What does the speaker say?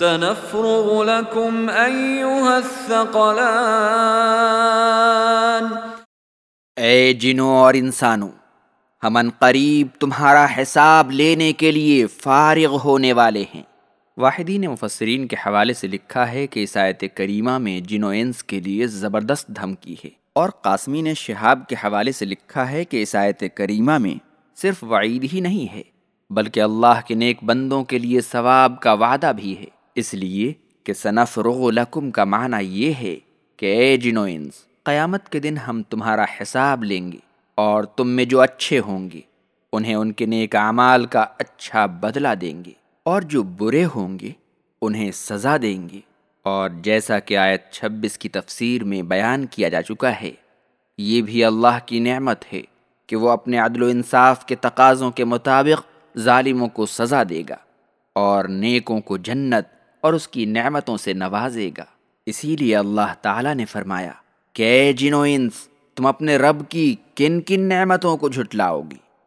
سنفرغ لكم أيها الثقلان. اے جنوں اور انسانوں ہم ان قریب تمہارا حساب لینے کے لیے فارغ ہونے والے ہیں۔ واحدین مفسرین کے حوالے سے لکھا ہے کہ اس آیت کریمہ میں جن و انس کے لیے زبردست دھمکی ہے۔ اور قاسمین شہاب کے حوالے سے لکھا ہے کہ اس آیت کریمہ میں صرف وعید ہی نہیں ہے، بلکہ اللہ کے نیک بندوں کے لیے ثواب کا وعدہ بھی ہے۔ اس لیے کہ صنف رغ لکم کا معنی یہ ہے کہ اے جن و انس قیامت کے دن ہم تمہارا حساب لیں گے اور تم میں جو اچھے ہوں گے، انہیں ان کے نیک اعمال کا اچھا بدلہ دیں گے اور جو برے ہوں گے، انہیں سزا دیں گے۔ اور جیسا کہ آیت چھبیس کی تفسیر میں بیان کیا جا چکا ہے، یہ بھی اللہ کی نعمت ہے کہ وہ اپنے عدل و انصاف کے تقاضوں کے مطابق ظالموں کو سزا دے گا اور نیکوں کو جنت اور اس کی نعمتوں سے نوازے گا۔ اسی لیے اللہ تعالیٰ نے فرمایا کہ اے جنو انس، تم اپنے رب کی کن کن نعمتوں کو جھٹلاؤ گی؟